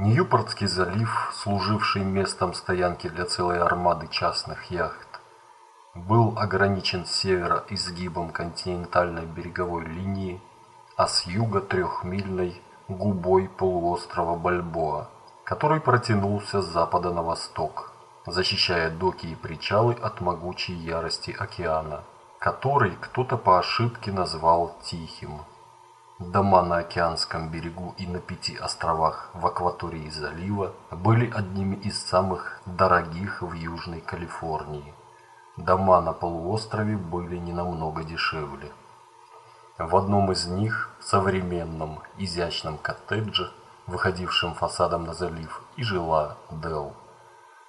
Ньюпортский залив, служивший местом стоянки для целой армады частных яхт, был ограничен с севера изгибом континентальной береговой линии, а с юга трехмильной губой полуострова Бальбоа, который протянулся с запада на восток, защищая доки и причалы от могучей ярости океана, который кто-то по ошибке назвал Тихим. Дома на океанском берегу и на пяти островах в акватории залива были одними из самых дорогих в Южной Калифорнии. Дома на полуострове были не намного дешевле. В одном из них, современном, изящном коттедже, выходившем фасадом на залив, и жила Дел.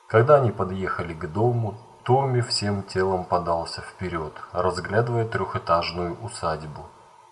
Когда они подъехали к дому, Томми всем телом подался вперед, разглядывая трехэтажную усадьбу.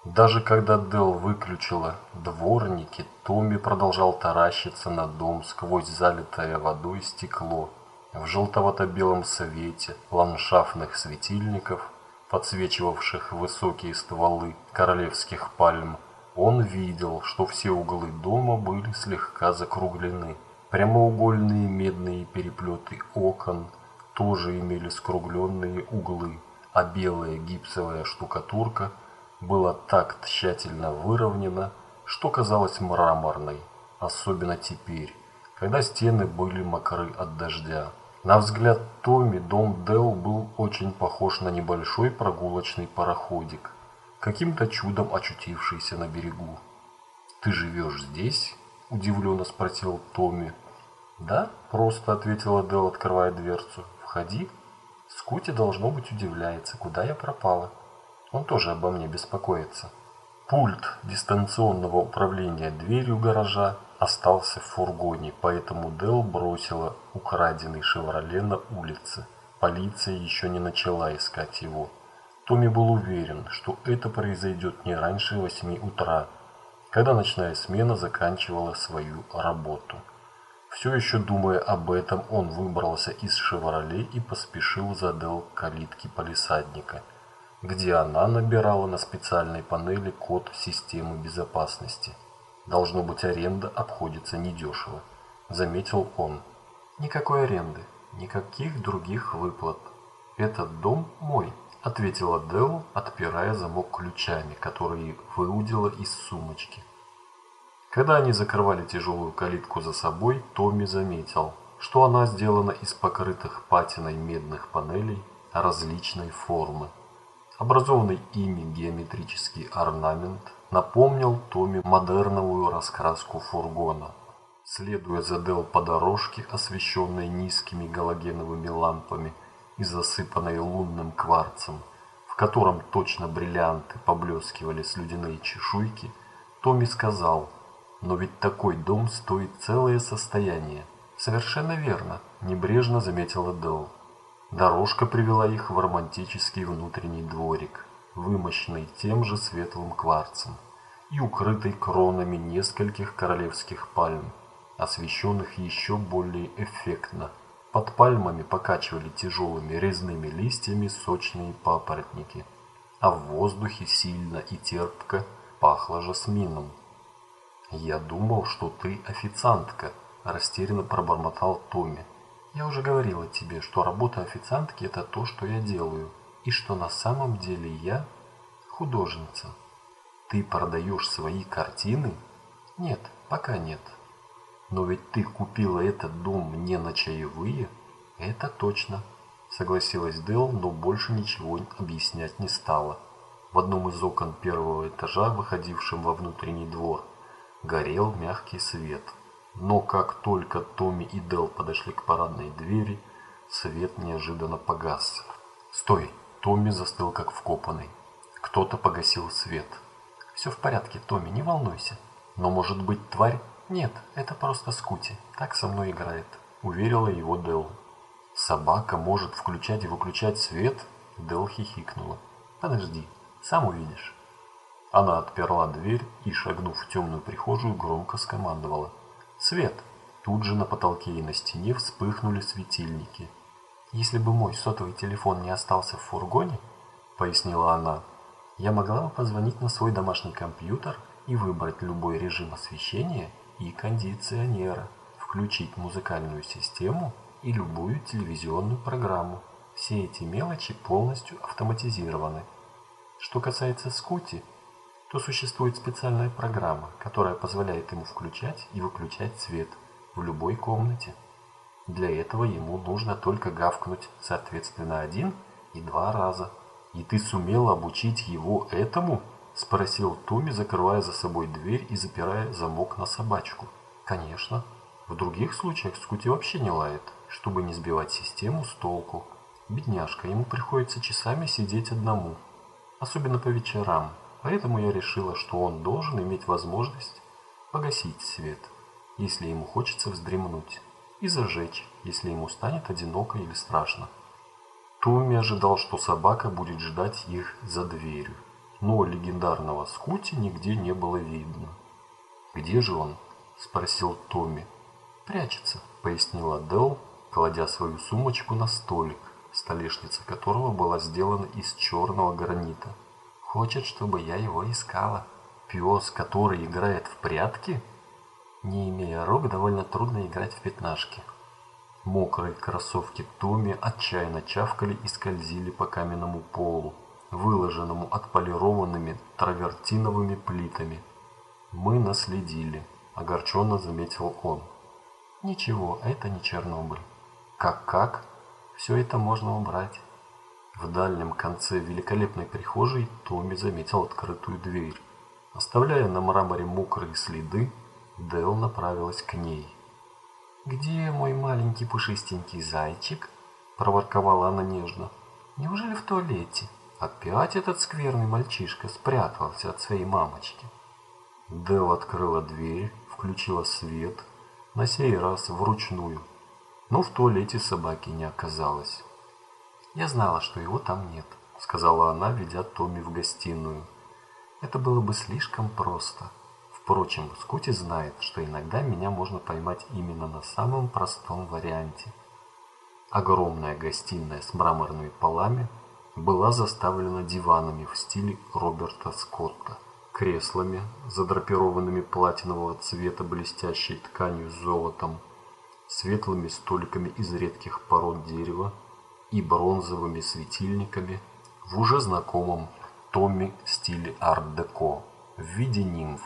Даже когда Дел выключила дворники, Томми продолжал таращиться на дом сквозь залитое водой стекло. В желтовато-белом свете ландшафтных светильников, подсвечивавших высокие стволы королевских пальм, он видел, что все углы дома были слегка закруглены. Прямоугольные медные переплеты окон тоже имели скругленные углы, а белая гипсовая штукатурка – была так тщательно выровнена, что казалась мраморной, особенно теперь, когда стены были мокры от дождя. На взгляд Томми дом Дел был очень похож на небольшой прогулочный пароходик, каким-то чудом очутившийся на берегу. «Ты живешь здесь?» – удивленно спросил Томми. «Да», – просто ответила Дел, открывая дверцу. «Входи». Скути, должно быть, удивляется, куда я пропала. Он тоже обо мне беспокоится. Пульт дистанционного управления дверью гаража остался в фургоне, поэтому Дел бросила украденный «Шевроле» на улице. Полиция еще не начала искать его. Томми был уверен, что это произойдет не раньше 8 утра, когда ночная смена заканчивала свою работу. Все еще думая об этом, он выбрался из «Шевроле» и поспешил за Дел к калитке полисадника – где она набирала на специальной панели код системы безопасности. Должно быть, аренда обходится недешево, заметил он. Никакой аренды, никаких других выплат. Этот дом мой, ответила Дел, отпирая замок ключами, которые выудила из сумочки. Когда они закрывали тяжелую калитку за собой, Томми заметил, что она сделана из покрытых патиной медных панелей различной формы. Образованный ими геометрический орнамент напомнил Томе модерновую раскраску фургона. Следуя за Дел по дорожке, освещенной низкими галогеновыми лампами и засыпанной лунным кварцем, в котором точно бриллианты поблескивали слюдяные чешуйки, Томми сказал, «Но ведь такой дом стоит целое состояние». «Совершенно верно», – небрежно заметила Дел. Дорожка привела их в романтический внутренний дворик, вымощенный тем же светлым кварцем и укрытый кронами нескольких королевских пальм, освещенных еще более эффектно. Под пальмами покачивали тяжелыми резными листьями сочные папоротники, а в воздухе сильно и терпко пахло жасмином. «Я думал, что ты официантка», – растерянно пробормотал Томми. Я уже говорила тебе, что работа официантки – это то, что я делаю, и что на самом деле я художница. Ты продаешь свои картины? Нет, пока нет. Но ведь ты купила этот дом мне на чаевые? Это точно, согласилась Дел, но больше ничего объяснять не стала. В одном из окон первого этажа, выходившем во внутренний двор, горел мягкий свет – но как только Томми и Дел подошли к парадной двери, свет неожиданно погас. «Стой!» Томми застыл как вкопанный. Кто-то погасил свет. «Все в порядке, Томми, не волнуйся. Но может быть тварь?» «Нет, это просто Скути. Так со мной играет», — уверила его Дел. «Собака может включать и выключать свет?» Дел хихикнула. «Подожди, сам увидишь». Она отперла дверь и, шагнув в темную прихожую, громко скомандовала. Свет! Тут же на потолке и на стене вспыхнули светильники. «Если бы мой сотовый телефон не остался в фургоне, — пояснила она, — я могла бы позвонить на свой домашний компьютер и выбрать любой режим освещения и кондиционера, включить музыкальную систему и любую телевизионную программу. Все эти мелочи полностью автоматизированы. Что касается Скути, то существует специальная программа, которая позволяет ему включать и выключать свет в любой комнате. Для этого ему нужно только гавкнуть, соответственно, один и два раза. «И ты сумел обучить его этому?» – спросил Томми, закрывая за собой дверь и запирая замок на собачку. «Конечно. В других случаях Скути вообще не лает, чтобы не сбивать систему с толку. Бедняжка, ему приходится часами сидеть одному, особенно по вечерам, поэтому я решила, что он должен иметь возможность погасить свет, если ему хочется вздремнуть, и зажечь, если ему станет одиноко или страшно. Томми ожидал, что собака будет ждать их за дверью, но легендарного Скути нигде не было видно. «Где же он?» – спросил Томми. «Прячется», – пояснила Делл, кладя свою сумочку на столик столешница которого была сделана из черного гранита. Хочет, чтобы я его искала. Пес, который играет в прятки? Не имея рук, довольно трудно играть в пятнашки. Мокрые кроссовки Томми отчаянно чавкали и скользили по каменному полу, выложенному отполированными травертиновыми плитами. «Мы наследили», — огорченно заметил он. «Ничего, это не Чернобыль». «Как-как?» Все это можно убрать. В дальнем конце великолепной прихожей Томми заметил открытую дверь. Оставляя на мраморе мокрые следы, Дэл направилась к ней. «Где мой маленький пушистенький зайчик?» – проворковала она нежно. «Неужели в туалете? Опять этот скверный мальчишка спрятался от своей мамочки?» Дэл открыла дверь, включила свет, на сей раз вручную, но в туалете собаки не оказалось. «Я знала, что его там нет», — сказала она, ведя Томми в гостиную. «Это было бы слишком просто. Впрочем, Скотти знает, что иногда меня можно поймать именно на самом простом варианте». Огромная гостиная с мраморными полами была заставлена диванами в стиле Роберта Скотта, креслами, задрапированными платинового цвета блестящей тканью с золотом, светлыми столиками из редких пород дерева и бронзовыми светильниками в уже знакомом Томми стиле арт-деко в виде нимф,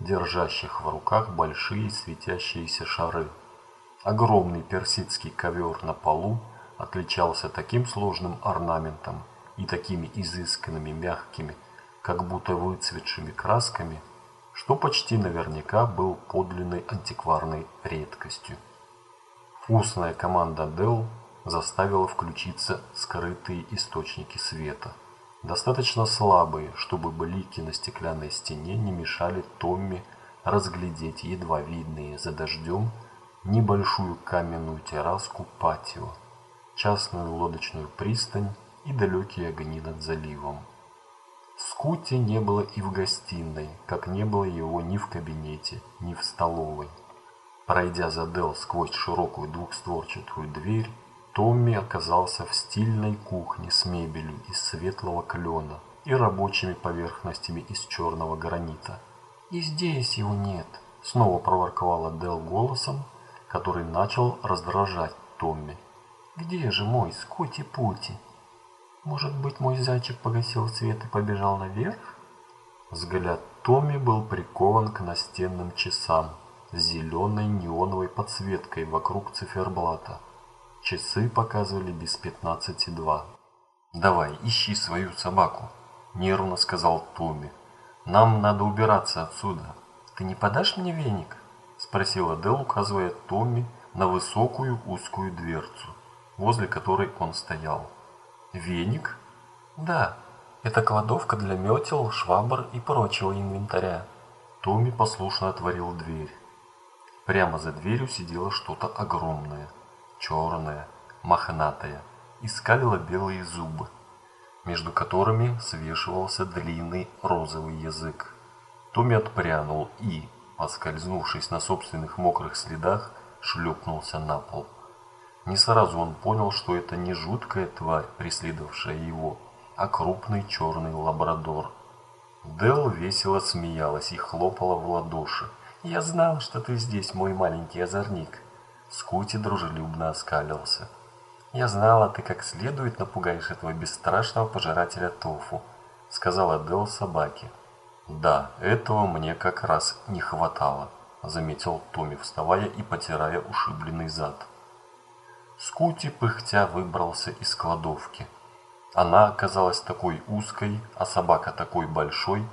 держащих в руках большие светящиеся шары. Огромный персидский ковер на полу отличался таким сложным орнаментом и такими изысканными мягкими, как будто выцветшими красками, что почти наверняка был подлинной антикварной редкостью. Устная команда Dell заставила включиться скрытые источники света. Достаточно слабые, чтобы блики на стеклянной стене не мешали Томми разглядеть едва видные за дождем небольшую каменную терраску патио, частную лодочную пристань и далекие огни над заливом. Скути не было и в гостиной, как не было его ни в кабинете, ни в столовой. Пройдя за Дел сквозь широкую двухстворчатую дверь, Томми оказался в стильной кухне с мебелью из светлого клена и рабочими поверхностями из черного гранита. «И здесь его нет», — снова проворковала Дел голосом, который начал раздражать Томми. «Где же мой скути-пути? Может быть, мой зайчик погасил свет и побежал наверх?» Взгляд Томми был прикован к настенным часам с зеленой неоновой подсветкой вокруг циферблата. Часы показывали без пятнадцати два. «Давай, ищи свою собаку», – нервно сказал Томми. «Нам надо убираться отсюда. Ты не подашь мне веник?» – спросила Дел, указывая Томми на высокую узкую дверцу, возле которой он стоял. «Веник?» «Да, это кладовка для метел, швабр и прочего инвентаря». Томми послушно отворил дверь. Прямо за дверью сидело что-то огромное, черное, мохнатое, и скалило белые зубы, между которыми свешивался длинный розовый язык. Томми отпрянул и, поскользнувшись на собственных мокрых следах, шлепнулся на пол. Не сразу он понял, что это не жуткая тварь, преследовавшая его, а крупный черный лабрадор. Дел весело смеялась и хлопала в ладоши, «Я знал, что ты здесь, мой маленький озорник!» Скути дружелюбно оскалился. «Я знала, ты как следует напугаешь этого бесстрашного пожирателя тофу», сказала Дел собаке. «Да, этого мне как раз не хватало», заметил Томми, вставая и потирая ушибленный зад. Скути пыхтя выбрался из кладовки. Она оказалась такой узкой, а собака такой большой,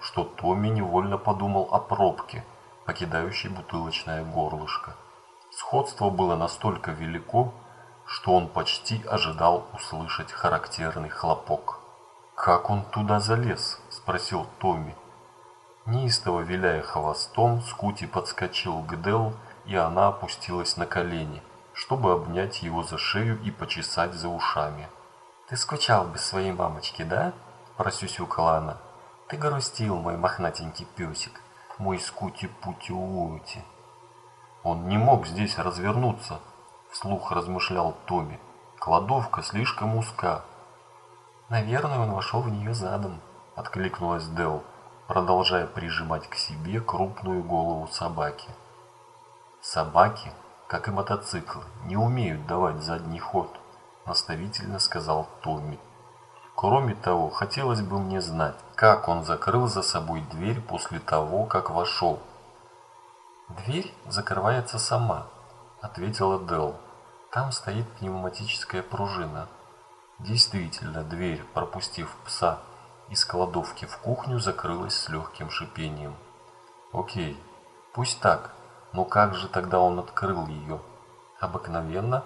что Томми невольно подумал о пробке, покидающей бутылочное горлышко. Сходство было настолько велико, что он почти ожидал услышать характерный хлопок. «Как он туда залез?» – спросил Томми. Неистово виляя хвостом, Скути подскочил к Дел, и она опустилась на колени, чтобы обнять его за шею и почесать за ушами. «Ты скучал без своей мамочки, да?» – просюсюкала она. «Ты грустил, мой мохнатенький песик, мой Скути-Пути-Ути». «Он не мог здесь развернуться», – вслух размышлял Томми. «Кладовка слишком узка». «Наверное, он вошел в нее задом», – откликнулась Дел, продолжая прижимать к себе крупную голову собаки. «Собаки, как и мотоциклы, не умеют давать задний ход», – наставительно сказал Томми. «Кроме того, хотелось бы мне знать, как он закрыл за собой дверь после того, как вошел». «Дверь закрывается сама», – ответила Дел. «Там стоит пневматическая пружина». Действительно, дверь, пропустив пса из кладовки в кухню, закрылась с легким шипением. Окей, пусть так, но как же тогда он открыл ее? Обыкновенно?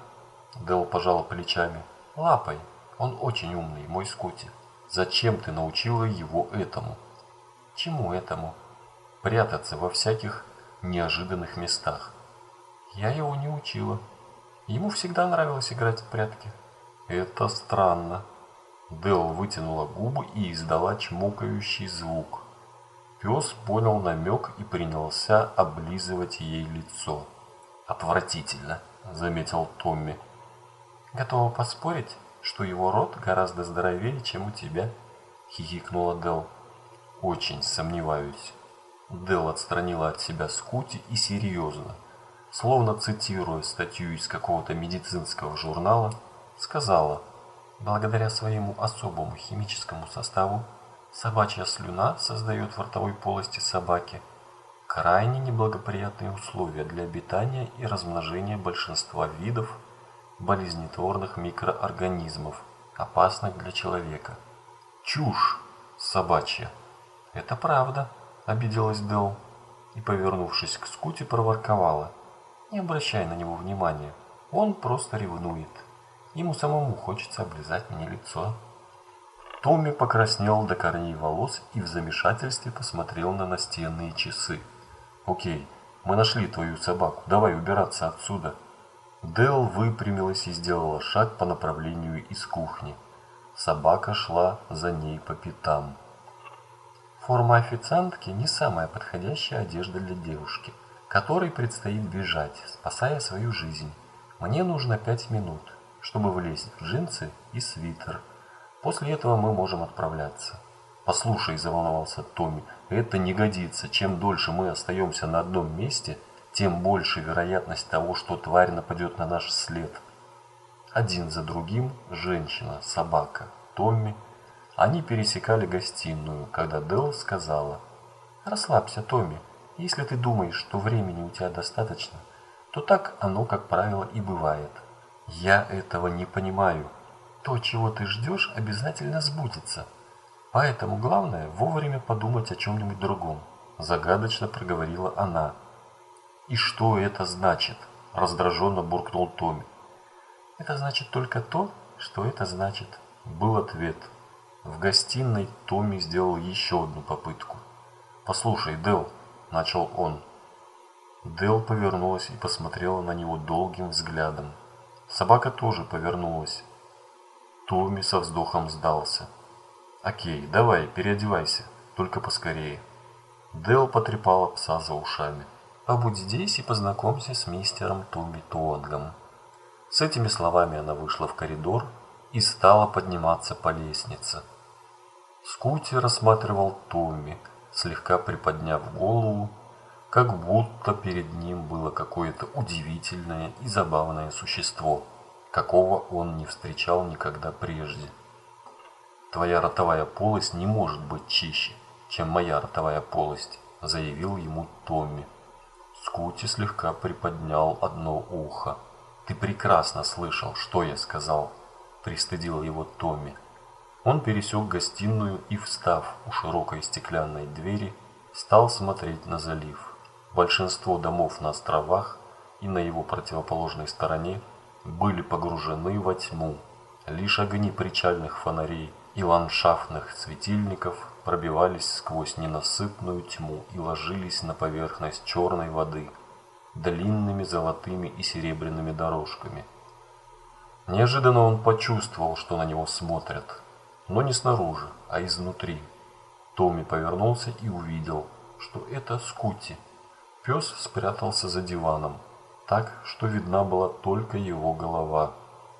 Дел пожал плечами. Лапой. Он очень умный, мой Скотти. Зачем ты научила его этому? Чему этому? Прятаться во всяких неожиданных местах. Я его не учила. Ему всегда нравилось играть в прятки. Это странно. Дел вытянула губы и издала чмокающий звук. Пес понял намек и принялся облизывать ей лицо. «Отвратительно», — заметил Томми. «Готова поспорить, что его рот гораздо здоровее, чем у тебя?» — хихикнула Дел. «Очень сомневаюсь». Дел отстранила от себя Скути и серьезно, словно цитируя статью из какого-то медицинского журнала, сказала, благодаря своему особому химическому составу, собачья слюна создает в ротовой полости собаки крайне неблагоприятные условия для обитания и размножения большинства видов болезнетворных микроорганизмов, опасных для человека. Чушь собачья. Это правда, обиделась Дел и, повернувшись к Скути, проворковала. Не обращай на него внимания, он просто ревнует. Ему самому хочется облизать мне лицо. Томми покраснел до корней волос и в замешательстве посмотрел на настенные часы. «Окей, мы нашли твою собаку, давай убираться отсюда». Дел выпрямилась и сделала шаг по направлению из кухни. Собака шла за ней по пятам. Форма официантки не самая подходящая одежда для девушки, которой предстоит бежать, спасая свою жизнь. Мне нужно пять минут чтобы влезть в джинсы и свитер. После этого мы можем отправляться. Послушай, заволновался Томми, это не годится. Чем дольше мы остаемся на одном месте, тем больше вероятность того, что тварь нападет на наш след. Один за другим женщина, собака, Томми. Они пересекали гостиную, когда Дел сказала, «Расслабься, Томми. Если ты думаешь, что времени у тебя достаточно, то так оно, как правило, и бывает. Я этого не понимаю. То, чего ты ждешь, обязательно сбудется. Поэтому главное вовремя подумать о чем-нибудь другом. Загадочно проговорила она. И что это значит? Раздраженно буркнул Томми. Это значит только то, что это значит. Был ответ. В гостиной Томми сделал еще одну попытку. «Послушай, Дел», — начал он. Дел повернулась и посмотрела на него долгим взглядом. Собака тоже повернулась. Томми со вздохом сдался. «Окей, давай, переодевайся, только поскорее». Дел потрепала пса за ушами. «Побудь здесь и познакомься с мистером Томми Туонгом». С этими словами она вышла в коридор и стала подниматься по лестнице. Скути рассматривал Томми, слегка приподняв голову, как будто перед ним было какое-то удивительное и забавное существо, какого он не встречал никогда прежде. «Твоя ротовая полость не может быть чище, чем моя ротовая полость», заявил ему Томми. Скути слегка приподнял одно ухо. «Ты прекрасно слышал, что я сказал», – пристыдил его Томми. Он пересек гостиную и, встав у широкой стеклянной двери, стал смотреть на залив. Большинство домов на островах и на его противоположной стороне были погружены во тьму. Лишь огни причальных фонарей и ландшафтных светильников пробивались сквозь ненасытную тьму и ложились на поверхность черной воды длинными золотыми и серебряными дорожками. Неожиданно он почувствовал, что на него смотрят, но не снаружи, а изнутри. Томми повернулся и увидел, что это Скути. Пес спрятался за диваном, так, что видна была только его голова,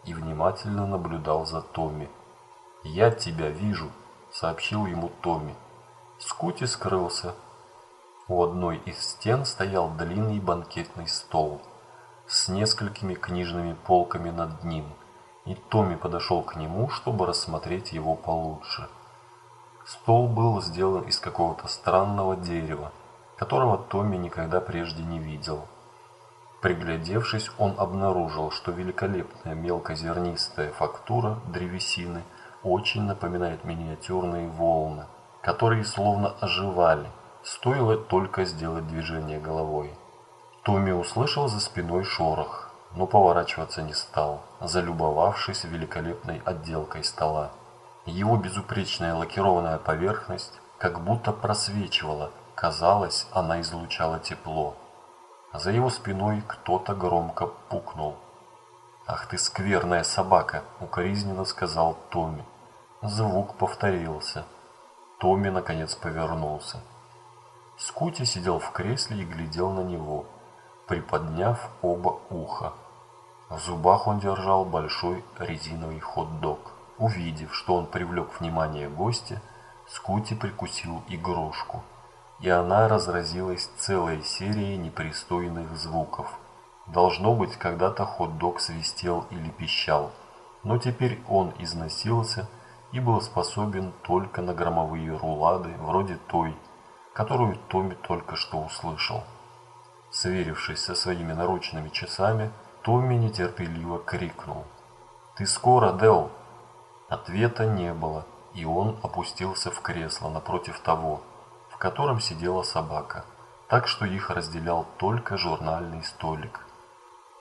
и внимательно наблюдал за Томми. «Я тебя вижу», — сообщил ему Томми. Скути скрылся. У одной из стен стоял длинный банкетный стол с несколькими книжными полками над ним, и Томми подошел к нему, чтобы рассмотреть его получше. Стол был сделан из какого-то странного дерева, которого Томми никогда прежде не видел. Приглядевшись, он обнаружил, что великолепная мелкозернистая фактура древесины – очень напоминает миниатюрные волны, которые словно оживали, стоило только сделать движение головой. Томми услышал за спиной шорох, но поворачиваться не стал, залюбовавшись великолепной отделкой стола. Его безупречная лакированная поверхность как будто просвечивала, казалось, она излучала тепло. За его спиной кто-то громко пукнул. «Ах ты скверная собака!» — укоризненно сказал Томми. Звук повторился. Томми наконец повернулся. Скути сидел в кресле и глядел на него, приподняв оба уха. В зубах он держал большой резиновый хот-дог. Увидев, что он привлек внимание гостя, Скути прикусил игрушку, и она разразилась целой серией непристойных звуков. Должно быть, когда-то хот-дог свистел или пищал, но теперь он износился и был способен только на громовые рулады, вроде той, которую Томми только что услышал. Сверившись со своими наручными часами, Томми нетерпеливо крикнул. «Ты скоро, Дел?» Ответа не было, и он опустился в кресло напротив того, в котором сидела собака, так что их разделял только журнальный столик.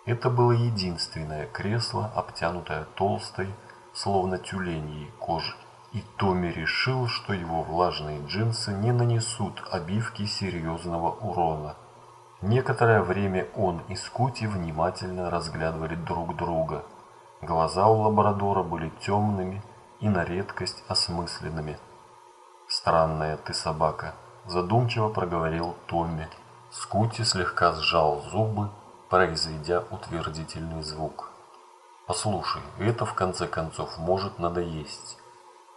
Это было единственное кресло, обтянутое толстой, словно тюленьей кожи. И Томми решил, что его влажные джинсы не нанесут обивке серьезного урона. Некоторое время он и Скути внимательно разглядывали друг друга. Глаза у лабрадора были темными и на редкость осмысленными. «Странная ты собака», – задумчиво проговорил Томми. Скути слегка сжал зубы, произведя утвердительный звук. «Послушай, это в конце концов может надоесть».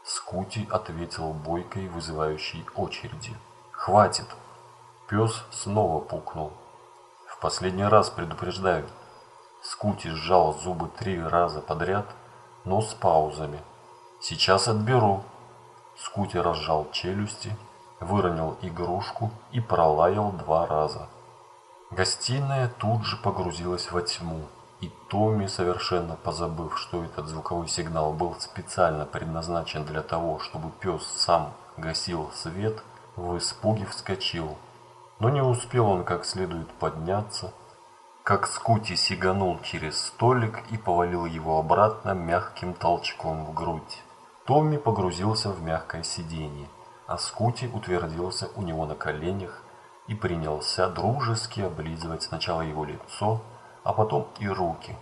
Скути ответил бойкой, вызывающей очереди. «Хватит!» Пес снова пукнул. «В последний раз предупреждаю». Скути сжал зубы три раза подряд, но с паузами. «Сейчас отберу». Скути разжал челюсти, выронил игрушку и пролаял два раза. Гостиная тут же погрузилась во тьму. И Томми, совершенно позабыв, что этот звуковой сигнал был специально предназначен для того, чтобы пес сам гасил свет, в испуге вскочил. Но не успел он как следует подняться, как Скути сиганул через столик и повалил его обратно мягким толчком в грудь. Томми погрузился в мягкое сиденье, а Скути утвердился у него на коленях и принялся дружески облизывать сначала его лицо, а потом и руки,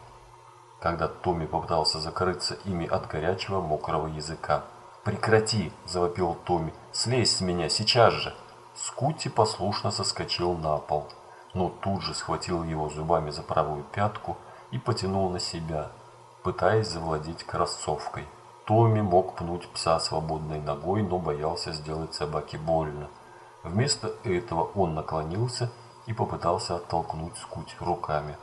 когда Томми попытался закрыться ими от горячего мокрого языка. «Прекрати!» – завопил Томми. «Слезь с меня сейчас же!» Скути послушно соскочил на пол, но тут же схватил его зубами за правую пятку и потянул на себя, пытаясь завладеть кроссовкой. Томми мог пнуть пса свободной ногой, но боялся сделать собаке больно. Вместо этого он наклонился и попытался оттолкнуть Скуть руками.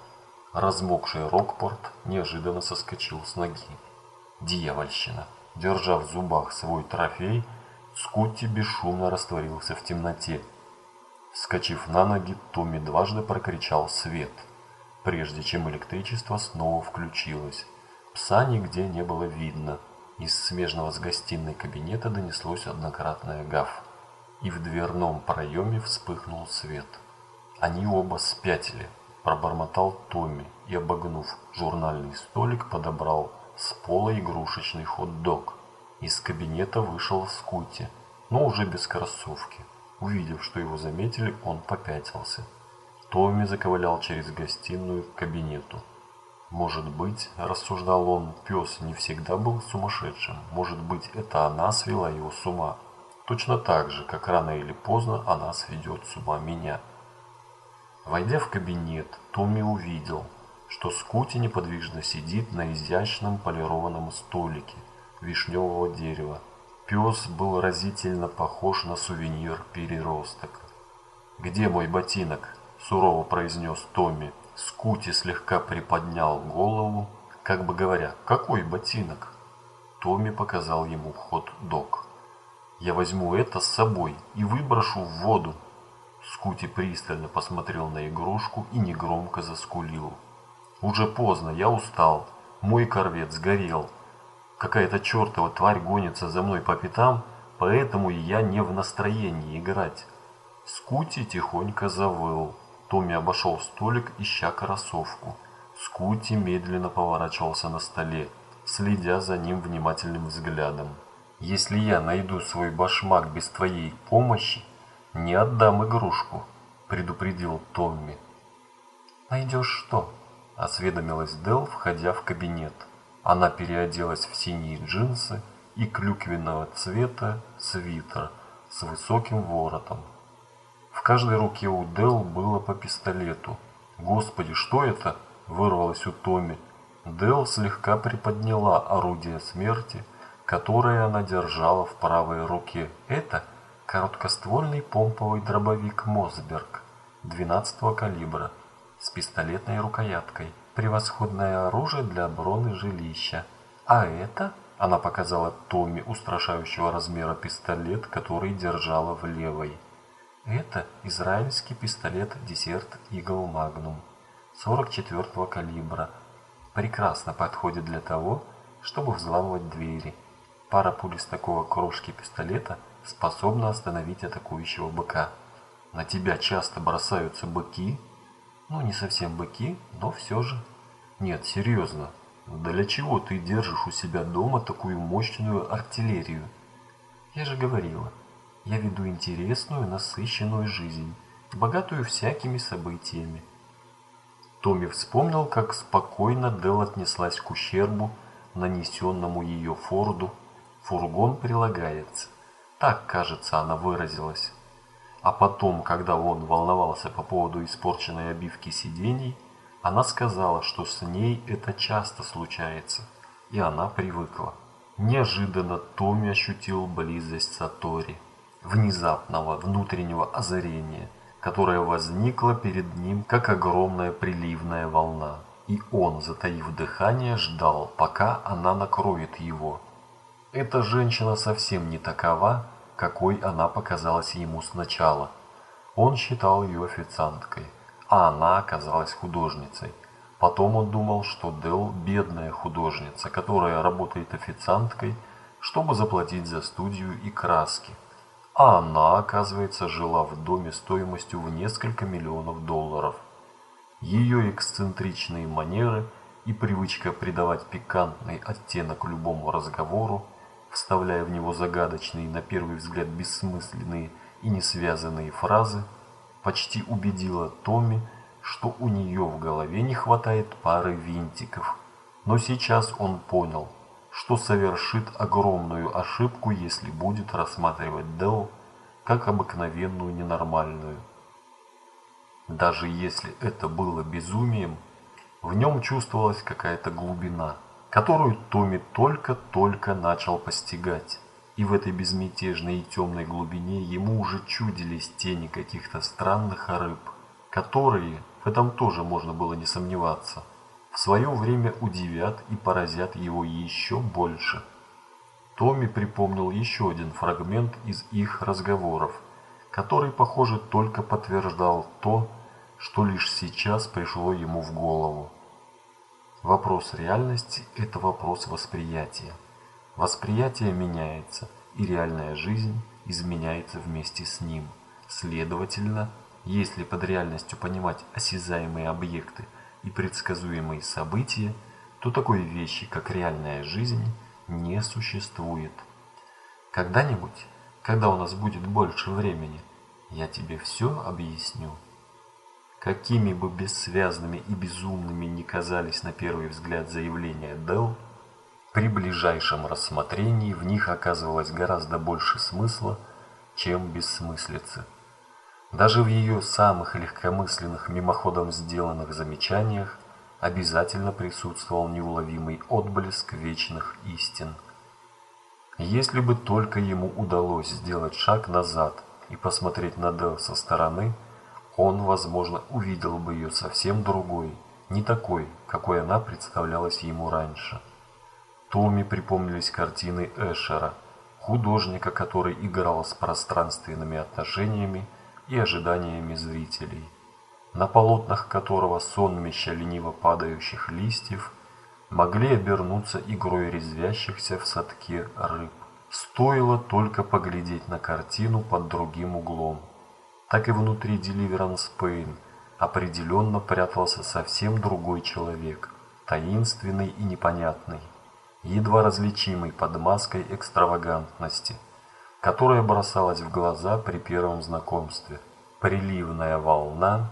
Размокший Рокпорт неожиданно соскочил с ноги. Дьявольщина! Держа в зубах свой трофей, Скутти бесшумно растворился в темноте. Вскочив на ноги, Томми дважды прокричал «Свет!», прежде чем электричество снова включилось. Пса нигде не было видно. Из смежного с гостиной кабинета донеслось однократное гав. И в дверном проеме вспыхнул свет. Они оба спятили, пробормотал Томми и, обогнув журнальный столик, подобрал с пола игрушечный хот-дог. Из кабинета вышел Скути, но уже без кроссовки. Увидев, что его заметили, он попятился. Томми заковылял через гостиную к кабинету. Может быть, рассуждал он, пес не всегда был сумасшедшим. Может быть, это она свела его с ума. Точно так же, как рано или поздно она сведет с ума меня. Войдя в кабинет, Томми увидел, что Скути неподвижно сидит на изящном полированном столике вишневого дерева. Пес был разительно похож на сувенир переросток. «Где мой ботинок?» – сурово произнес Томми. Скути слегка приподнял голову, как бы говоря, какой ботинок? Томми показал ему хот-дог. Я возьму это с собой и выброшу в воду. Скути пристально посмотрел на игрушку и негромко заскулил. Уже поздно, я устал. Мой корвет сгорел. Какая-то чертова тварь гонится за мной по пятам, поэтому я не в настроении играть. Скути тихонько завыл. Томми обошел столик, ища кроссовку. Скути медленно поворачивался на столе, следя за ним внимательным взглядом. «Если я найду свой башмак без твоей помощи, не отдам игрушку», – предупредил Томми. «Найдешь что?» – осведомилась Дел, входя в кабинет. Она переоделась в синие джинсы и клюквенного цвета свитер с высоким воротом. В каждой руке у Дел было по пистолету. «Господи, что это?» – вырвалось у Томми. Дел слегка приподняла орудие смерти, которое она держала в правой руке. Это короткоствольный помповый дробовик Мосберг 12 калибра с пистолетной рукояткой. Превосходное оружие для обороны жилища. А это, она показала Томми устрашающего размера пистолет, который держала в левой. Это израильский пистолет Десерт Eagle Magnum 44 калибра. Прекрасно подходит для того, чтобы взламывать двери. Пара пуль из такого крошки пистолета способна остановить атакующего быка. На тебя часто бросаются быки. Ну, не совсем быки, но все же. Нет, серьезно. Для чего ты держишь у себя дома такую мощную артиллерию? Я же говорила, я веду интересную, насыщенную жизнь, богатую всякими событиями. Томми вспомнил, как спокойно Дел отнеслась к ущербу, нанесенному ее Форду. Фургон прилагается. Так, кажется, она выразилась. А потом, когда он волновался по поводу испорченной обивки сидений, она сказала, что с ней это часто случается, и она привыкла. Неожиданно Томми ощутил близость Сатори внезапного внутреннего озарения, которое возникло перед ним, как огромная приливная волна. И он, затаив дыхание, ждал, пока она накроет его. Эта женщина совсем не такова, какой она показалась ему сначала. Он считал ее официанткой, а она оказалась художницей. Потом он думал, что Дел бедная художница, которая работает официанткой, чтобы заплатить за студию и краски. А она, оказывается, жила в доме стоимостью в несколько миллионов долларов. Ее эксцентричные манеры и привычка придавать пикантный оттенок любому разговору, вставляя в него загадочные, на первый взгляд бессмысленные и несвязанные фразы, почти убедила Томми, что у нее в голове не хватает пары винтиков. Но сейчас он понял – что совершит огромную ошибку, если будет рассматривать Дел как обыкновенную ненормальную. Даже если это было безумием, в нем чувствовалась какая-то глубина, которую Томми только-только начал постигать. И в этой безмятежной и темной глубине ему уже чудились тени каких-то странных рыб. которые, в этом тоже можно было не сомневаться, в свое время удивят и поразят его еще больше. Томми припомнил еще один фрагмент из их разговоров, который, похоже, только подтверждал то, что лишь сейчас пришло ему в голову. Вопрос реальности – это вопрос восприятия. Восприятие меняется, и реальная жизнь изменяется вместе с ним. Следовательно, если под реальностью понимать осязаемые объекты и предсказуемые события, то такой вещи, как реальная жизнь, не существует. Когда-нибудь, когда у нас будет больше времени, я тебе все объясню. Какими бы бессвязными и безумными ни казались на первый взгляд заявления Дел, при ближайшем рассмотрении в них оказывалось гораздо больше смысла, чем бессмыслицы. Даже в ее самых легкомысленных мимоходом сделанных замечаниях обязательно присутствовал неуловимый отблеск вечных истин. Если бы только ему удалось сделать шаг назад и посмотреть на Дел со стороны – он, возможно, увидел бы ее совсем другой, не такой, какой она представлялась ему раньше. Томми припомнились картины Эшера, художника, который играл с пространственными отношениями и ожиданиями зрителей, на полотнах которого сонмища лениво падающих листьев могли обернуться игрой резвящихся в садке рыб. Стоило только поглядеть на картину под другим углом так и внутри Deliverance Pain определенно прятался совсем другой человек, таинственный и непонятный, едва различимый под маской экстравагантности, которая бросалась в глаза при первом знакомстве. Приливная волна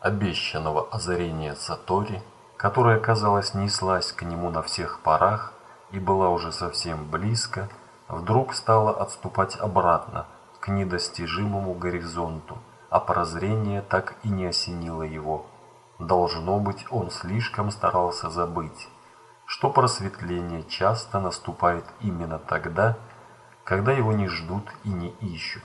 обещанного озарения Сатори, которая, казалось, неслась к нему на всех парах и была уже совсем близко, вдруг стала отступать обратно, к недостижимому горизонту, а прозрение так и не осенило его. Должно быть, он слишком старался забыть, что просветление часто наступает именно тогда, когда его не ждут и не ищут.